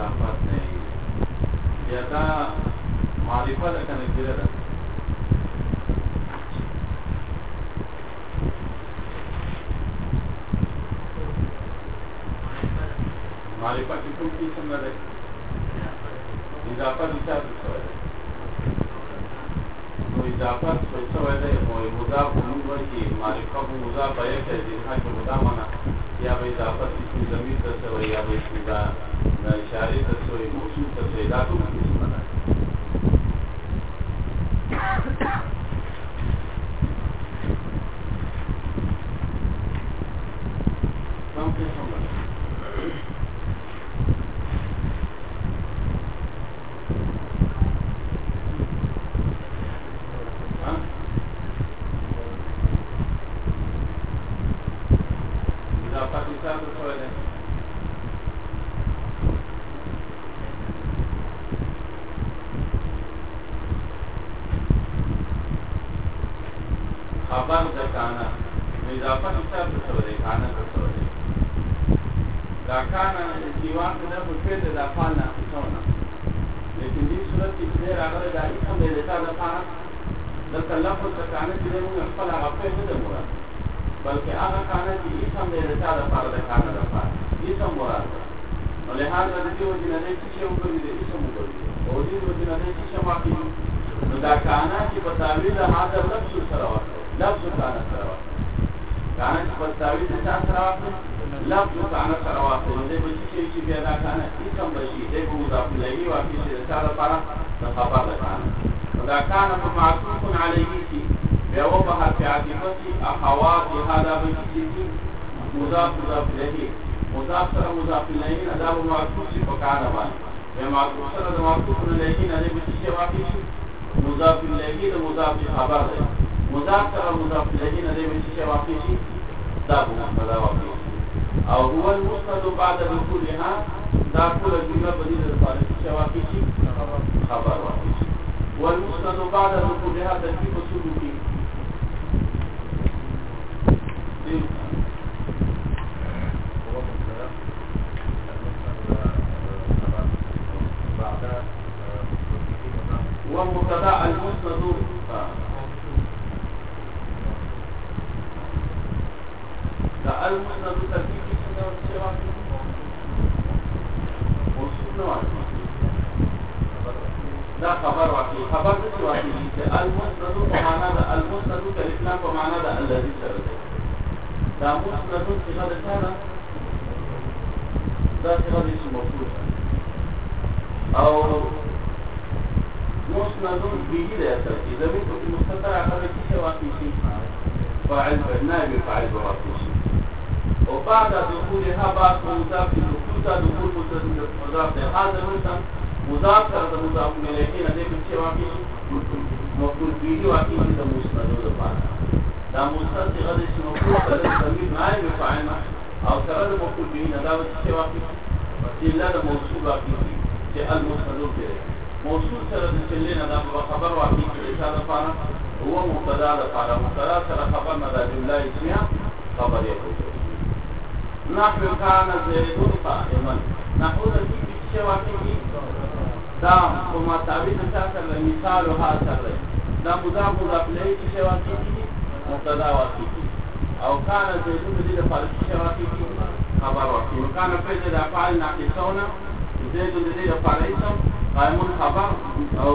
اضافت نه یا دا معرفه ده کنه کېره ده معرفه کې کوم قسم ده اضافه نشته نو اضافه څه وایي ده او مضاف نوم ورکی معرفه کو مضاف یې کوي د حق مضاف نه یا به اضافه کې زمير څه وایي یا به اضافه اشاره ته سوې موصوف ته دا کوم څه نه اضافه نقطه څه ده کانه څه ده دا کانه دیوان نه مفید ده فعل نه څه نه لیکن دې صورت کې چې راغله دا کوم دې تا نه فعل د تلفظ د کانه چې موږ خپل هغه په نه ده مراد بلکې هغه کانه چې اسم دې تا د فعل ده کانه ده فعل اسم مراد ده ولهذا دې وجه نه چې یو کوم دې اسم مراد او دې وجه نه چې شماقي نو دا کانه چې په تعویل هاذا لفظ سره وکړه لفظ کانه سره وکړه کانه چې په تاوی ته تاسو راځي لفظ کانه سره واخلي نو دې به چې چې بیا دا کانه هیڅ هم بشي دې به مضاف الیه واقع شي دا لپاره د خبر ده کانه دا کانه په معطوف علیه کی بیا و په حرف عاطفه کی احوات هذا به چې مضاف مضاف الیه مضاف سره مضاف الیه دا به معطوف شي په کانه باندې بیا معطوف سره د معطوف الیه نه دې به چې واقع شي مضاف الیه د مضاف خبر ده مضاف سره مضاف الیه نه دی چې واقع شي دا ګونه دا واقع او هو المسند بعد دخولها دا ټول جمله په دې لپاره چې واقع شي خبر واقع شي والمسند بعد دخولها ترتیب اصول دي دا موږ په ټول کې غواړو چې دا څنګه دې چې مفروض او موږ نه دوم دیږي دا چې زموږ په مستتر هغه کې څه واقع شي فاعل نائب فاعل واقع شي او بعد دخولها بعد مضاف دخول دا دخول مضاف ده هذا مثلا مضاف سره مضاف ملکه نه دې چې واقع مفروض دیږي واقع دې مستتر ده دا موصل صيغه د اسم مفعول سره د تنوین نائب فاعل او سره د مفعول به نه دا څه واقع وسیله د موصول واقع دي چې المستدل دی موصول سره د چلې نه دا خبر واقع چې دا لپاره هو مبتدا لپاره مبتدا سره خبر نه دا جمله اسميه خبر یې نحو کان زید قائما نحو د دې څه واقع دي دا کومه تعبیر څه سره مثال او حاصل دی دا مضاف مضاف له څه واقع دي مبتدا واقع او کان زیدون دې د فعل شي واقع خبر واقع او کان فعل د فعل ناقصونه زیدون دې د فعل اسم قائمون خبر او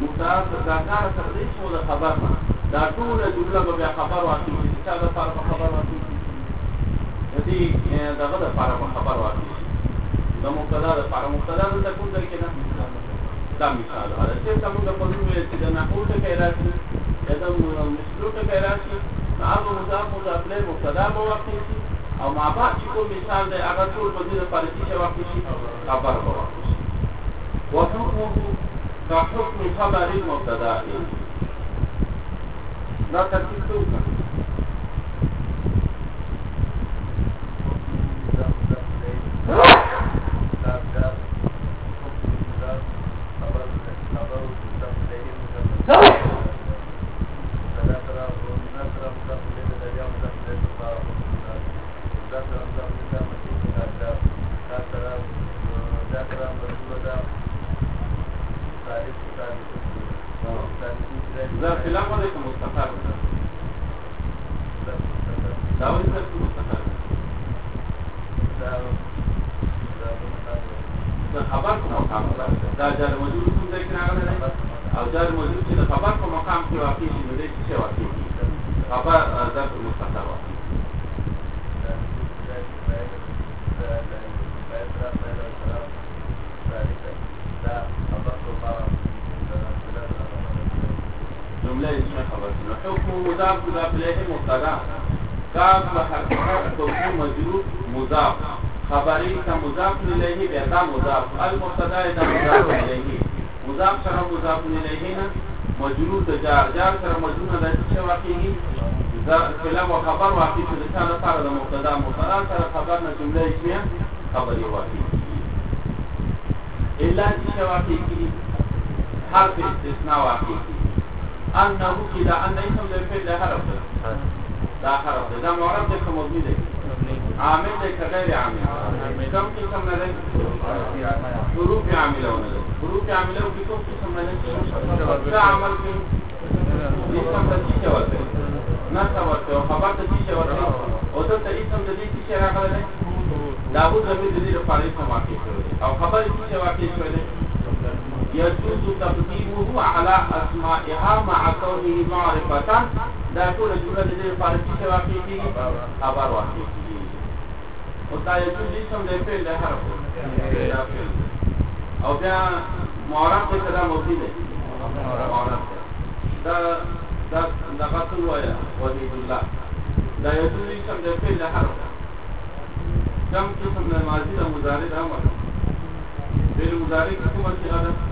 مبتدا دا کار تقدیر شو د خبر نه دا ټول جمله به خبر واقع شي چې دا فعل خبر واقع شي دې دغه د فعل خبر واقع شي د مبتدا د فعل مبتدا د تکون کې نه دا مثال هغه چې موږ په دې ویل چې د نحو څخه راځي کدم مثلو ته راشي هغه مضاف مضاف له مبتدا موقع شي او ما بعد چې کوم مثال دی هغه ټول په دې لپاره چې شواب شي خبر موقع شي وحكمه كحكم خبر المبتدا دا ترتیب څنګه مضاف له غره کې مستقر دا ولې څه مستقر دا دا خبر کوم مقام دا جار موجود کوم ځای کې راغلی او جار موجود چې خبر کوم مقام کې واقع شي نو دې څه واقع خبر دا مستقر واقع ليس خبر حكم مضاف مضاف اليه مبتدا كاف حرف حكم مجرور مضاف خبري كمضاف اليه بيتا مضاف المبتدا اذا مضاف اليه مضاف سره مضاف اليه نه مجرور جار جار سره مجرور د څه واقعي کلام او خبر واقعي چې د ثانه سره د مبتدا مبتدا سره خبر نه جمله اسميه خبري واقعي الا چې واقعي حرف استثناء واقعي انه اذا ان اسم د فعل له حرف ده دا حرف ده دا معرب ده کوم مبني ده عامل ده كغير عامل كم قسم نه ده حروف عامله ونه ده حروف عامله کې کوم قسم نه ده دا عمل کې اسم د څه ډول ده نصب او خبر د څه ډول ده او ته اسم د دې څه راغله ده دا وو زمي د دې لپاره اسم واقع شوی او خبر څه واقع شوی ده يجوز تقديمه على اسمائها مع كونه معرفة دا ټول جمله د دې لپاره چې واقع کیږي خبر واقع کیږي او دا یجوز اسم د فعل له حرف او بیا معرب د کلام مبني دی دا دا دا قتل وایا ولي الله دا یجوز اسم د فعل له حرف کم قسم د ماضي د مضارع امر فعل مضارع کومه صيغه ده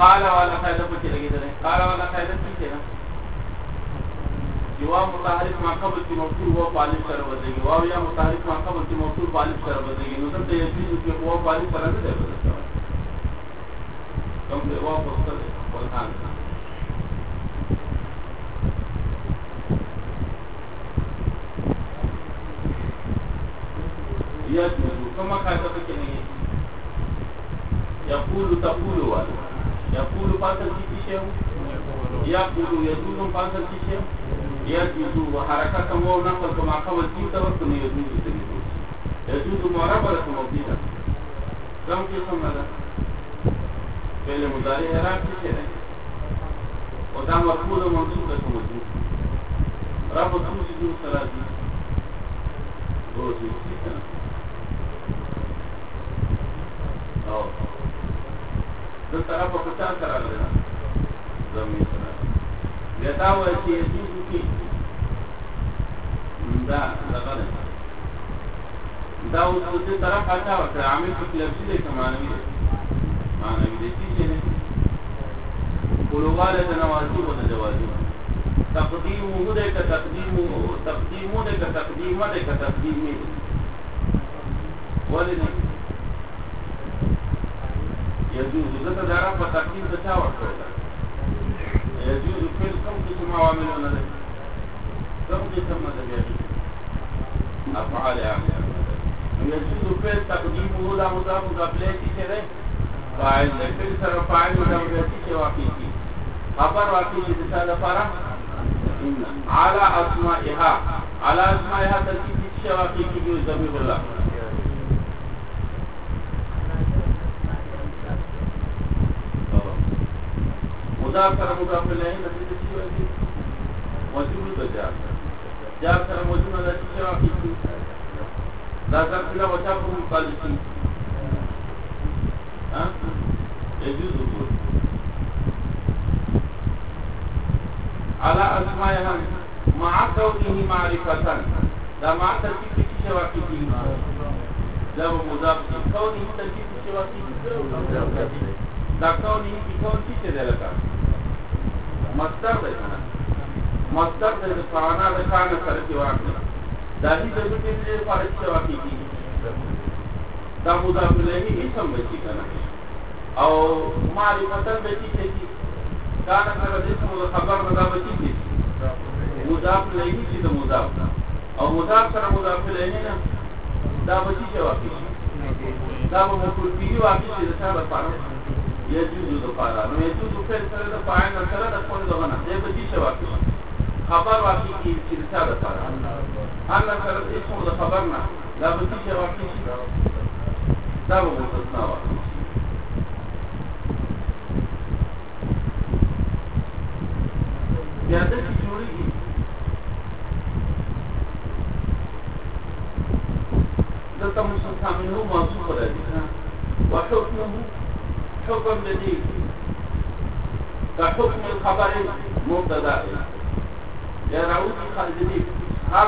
قال وانا فائده پکې لګیدل قال وانا فائده څه ده جواب متحرک معقب کی موصول هو غالب سره بدلږي واو یا متحرک معقب کی موصول غالب سره بدلږي نو ته یې چې چې هو غالب سره نه ده بدلږي کوم دی واو په سره خپل حال يسجد ثم كاتب كلمه يقول تقول والله يقول فاصل کې شي یا يقول يدور فاصل کې شي يجوز وحركة ونا فكما قوى تيتا وكما يجوز تجوز يجوز معربة لكم مبديتا كم في خمنا فعل مضارع إعراب كي شيء ودا مرفوض ومنصوب لكم مجوز رب خمس جوز ثلاثة بروزي أو دل طرف په چا سره لري زمي سره یتا و چې یتیم کی دا دغه دا اوس په دې طرف اچا وکړه عامل په لفظي د کمانوي معنی دې چې نه بلوغاله تنوازی و تجوازی تقدیمه ده که تقدیمه تقدیمه ده که تقدیمه ده که تقدیمه ولی نه يجوز ځکه دا رب تقدیم د چا ورکړی ده يجوز فعل کوم قسم عوامل نه ده کوم قسم نه ده افعال يعني يجوز فعل تقدیمه لا مضاف مضاف له کې ده فاعل له فعل سره فاعل مضاف له کې واقع کی خبر واقع دي د څه لپاره على اسماءها على اسماءها ترکیب شواقی کی ضمیر الله مذاق کرم ہوگا پہلے ہی نتی جسی ہوئے گی موجود تو جا جا کر موجود نظر چلے ہوا کی چیز دا سر پھلا وچا پھول کال جسی ہاں ایجو علا اسمائی ہم معاکو کی معرفتا دا معاکر کی چیز چیز واقعی چیز دا مذاق کی کونی چیز چیز واقعی دا کونی چیز چیز چیز چیز چیز چیز مصدر دی مصدر د فانا د کان سره کې واقع دا هی د دې چې په اړه چې واقع کیږي دا مو دا بلې هی سم بچی کنه او ماری متن به چې چې کان سره د اسم د خبر نه دا بچی دي مضاف لې چې د مضاف او مضاف سره مضاف لې نه دا بچی چې واقع دا مو مفعول به واقع چې دا لپاره يجوز لپاره نو يجوز فعل سره د فاعل سره د خپل ځونه دی به شي واقع خبر واقع کی چې څه ده سره ان سره اسم د خبر نه دا به شي واقع شي دا به مستثنا واقع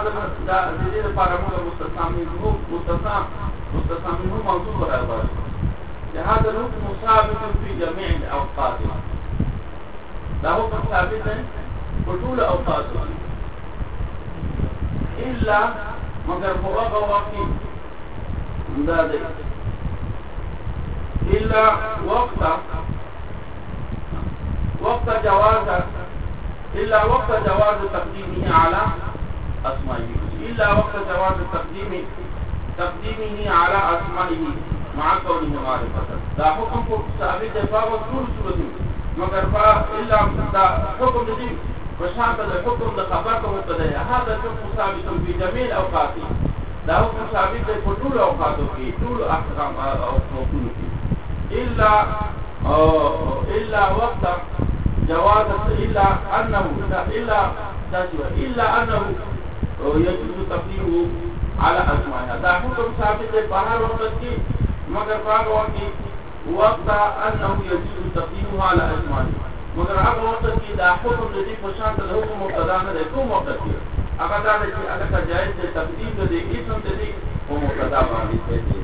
هذا دا د دې لپاره موږ مستثنا منه مستثنا مستثنا منه موضوع هذا لهذا الحكم ثابت في جميع الاوقات دا حكم ثابت په ټول اوقات الا مگر هو واقع دا دی الا وقت وقت جواز الا وقت جواز تقديمه على اسمائی الا وقت جواز تقدیمی تقدیمی ہی على اسمائی مع قولی ہمارے پتر دا حکم کو صحابی جفا و سور سورتی مگر فا الا دا حکم جدی وشان تدر حکم دا خبر کو مقدر ہے حاضر جو صحابی تم بھی جمیل اوقاتی دا حکم صحابی جفا کو دول اوقاتوں کی دول احکام اوقاتوں کی الا الا وقت جواز الا انہو الا انہو يجوز تقديره على أسمائها دا حكم ثابت بهر وقت کې مگر باغ وخت وقت انه يجوز تقديره على أسمائها مگر هغه وخت کې دا حکم د دې په شان د حکم مقتضا نه دی کوم وخت کې هغه دا چې هغه جائز دی تقدیم د دې اسم د دې په مقتضا باندې دی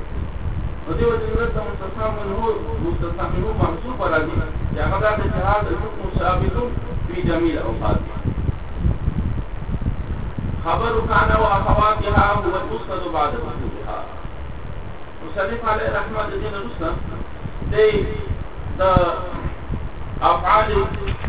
نو دیو چې موږ ته متصامل هو متصامل هو منصوب راځي چې هغه دا چې هغه حکم ثابت په جميل اوقات خبر کانا و اخواتها هو المسند بعد مسندها مسلم علی رحمت دین رسلم دی دا افعال